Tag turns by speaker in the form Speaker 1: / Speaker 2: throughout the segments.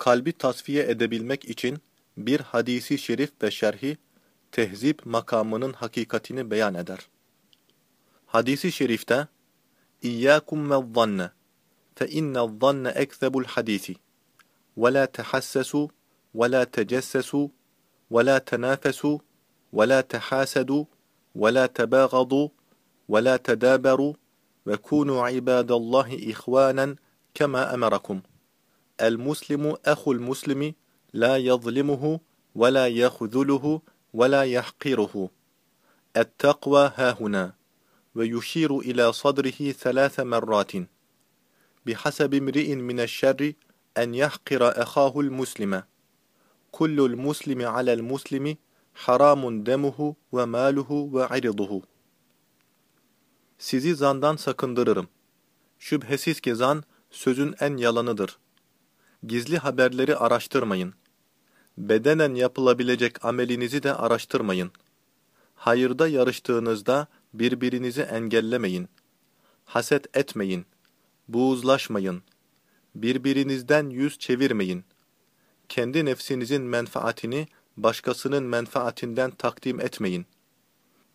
Speaker 1: kalbi tasfiye edebilmek için bir hadisi şerif ve şerhi, tehzip makamının hakikatini beyan eder. Hadisi şerifte, İyyâkum ve zanne, fe inne zanne ekzebul hadisi, ve la tehassesu, ve la tecessesu, ve la tenafesu, ve la tehasadu, ve la tebâgadu, ve la tedâberu, ve kûnû ibâdallâhi ihvânen kema emerakum. El-Muslimu ehul muslimi la yazlimuhu ve la yahzuluhu ve la yahqiruhu. Et-takva hahuna ve yushiru ila sadrihi thalatha merratin. Bihasabi imri'in mine'ş-şerri en yahqira ahahu'l muslime. Kullu'l muslimi alel muslimi haramun demuhu ve maluhu ve irduhu. Sizi zandan sakındırırım. Şüphesiz ki zan sözün en yalanıdır. Gizli haberleri araştırmayın. Bedenen yapılabilecek amelinizi de araştırmayın. Hayırda yarıştığınızda birbirinizi engellemeyin. Haset etmeyin. Buğuzlaşmayın. Birbirinizden yüz çevirmeyin. Kendi nefsinizin menfaatini başkasının menfaatinden takdim etmeyin.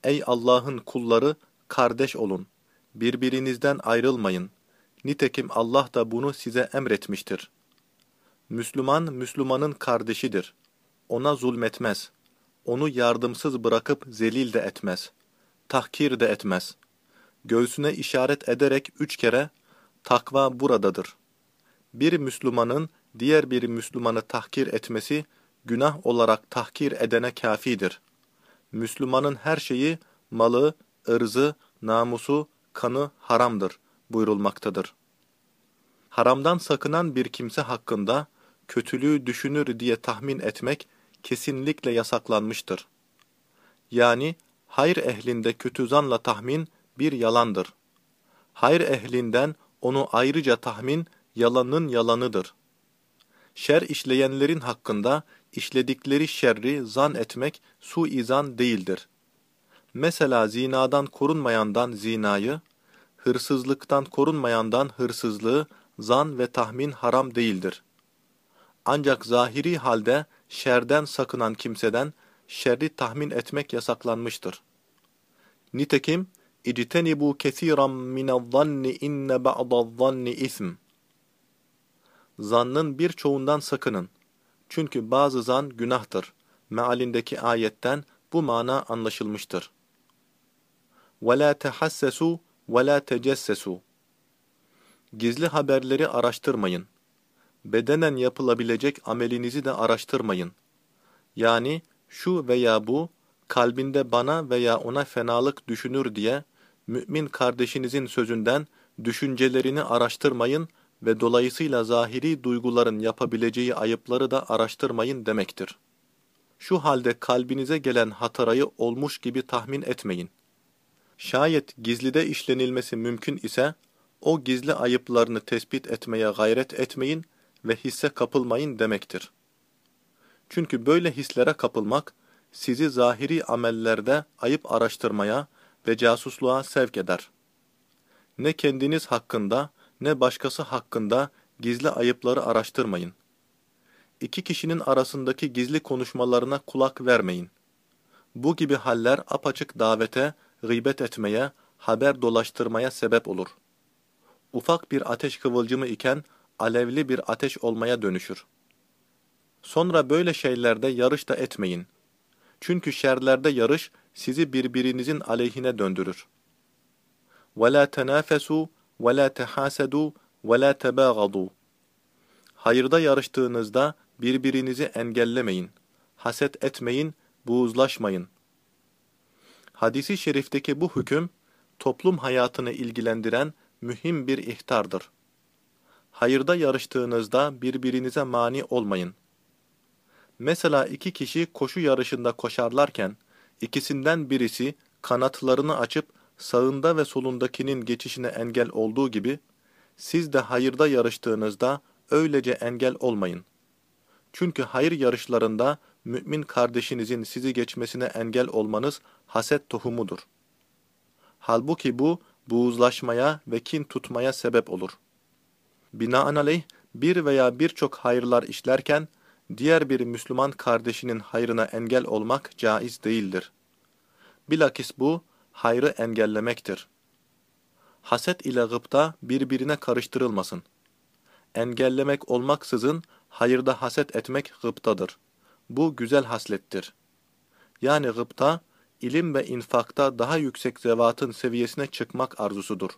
Speaker 1: Ey Allah'ın kulları, kardeş olun. Birbirinizden ayrılmayın. Nitekim Allah da bunu size emretmiştir. Müslüman, Müslümanın kardeşidir. Ona zulmetmez. Onu yardımsız bırakıp zelil de etmez. Tahkir de etmez. Göğsüne işaret ederek üç kere, takva buradadır. Bir Müslümanın diğer bir Müslümanı tahkir etmesi, günah olarak tahkir edene kafidir. Müslümanın her şeyi, malı, ırzı, namusu, kanı haramdır buyurulmaktadır. Haramdan sakınan bir kimse hakkında kötülüğü düşünür diye tahmin etmek kesinlikle yasaklanmıştır. Yani hayır ehlinde kötü zanla tahmin bir yalandır. Hayır ehlinden onu ayrıca tahmin yalanın yalanıdır. Şer işleyenlerin hakkında işledikleri şerri zan etmek suizan değildir. Mesela zinadan korunmayandan zinayı, hırsızlıktan korunmayandan hırsızlığı zan ve tahmin haram değildir. Ancak zahiri halde şerden sakınan kimseden şerri tahmin etmek yasaklanmıştır. Nitekim, اِجْتَنِبُوا كَثِيرًا مِنَ الظَّنِّ اِنَّ بَعْضَ الظَّنِّ اِثْمٍ Zannın birçoğundan sakının. Çünkü bazı zan günahtır. Mealindeki ayetten bu mana anlaşılmıştır. وَلَا تَحَسَّسُوا وَلَا تَجَسَّسُوا Gizli haberleri araştırmayın. Bedenen yapılabilecek amelinizi de araştırmayın. Yani şu veya bu, kalbinde bana veya ona fenalık düşünür diye, mümin kardeşinizin sözünden düşüncelerini araştırmayın ve dolayısıyla zahiri duyguların yapabileceği ayıpları da araştırmayın demektir. Şu halde kalbinize gelen hatırayı olmuş gibi tahmin etmeyin. Şayet gizlide işlenilmesi mümkün ise, o gizli ayıplarını tespit etmeye gayret etmeyin ve hisse kapılmayın demektir. Çünkü böyle hislere kapılmak, sizi zahiri amellerde ayıp araştırmaya ve casusluğa sevk eder. Ne kendiniz hakkında, ne başkası hakkında gizli ayıpları araştırmayın. İki kişinin arasındaki gizli konuşmalarına kulak vermeyin. Bu gibi haller apaçık davete, gıybet etmeye, haber dolaştırmaya sebep olur. Ufak bir ateş kıvılcımı iken alevli bir ateş olmaya dönüşür. Sonra böyle şeylerde yarış da etmeyin. Çünkü şerlerde yarış sizi birbirinizin aleyhine döndürür. وَلَا تَنَافَسُوا وَلَا تَحَاسَدُوا وَلَا تَبَاغَضُوا Hayırda yarıştığınızda birbirinizi engellemeyin, haset etmeyin, buğuzlaşmayın. Hadisi şerifteki bu hüküm, toplum hayatını ilgilendiren mühim bir ihtardır. Hayırda yarıştığınızda birbirinize mani olmayın. Mesela iki kişi koşu yarışında koşarlarken, ikisinden birisi kanatlarını açıp sağında ve solundakinin geçişine engel olduğu gibi, siz de hayırda yarıştığınızda öylece engel olmayın. Çünkü hayır yarışlarında mümin kardeşinizin sizi geçmesine engel olmanız haset tohumudur. Halbuki bu, buğuzlaşmaya ve kin tutmaya sebep olur. Binaenaleyh, bir veya birçok hayırlar işlerken, diğer bir Müslüman kardeşinin hayrına engel olmak caiz değildir. Bilakis bu, hayrı engellemektir. Haset ile gıpta birbirine karıştırılmasın. Engellemek olmaksızın, hayırda haset etmek gıptadır. Bu güzel haslettir. Yani gıpta, ilim ve infakta daha yüksek zevatın seviyesine çıkmak arzusudur.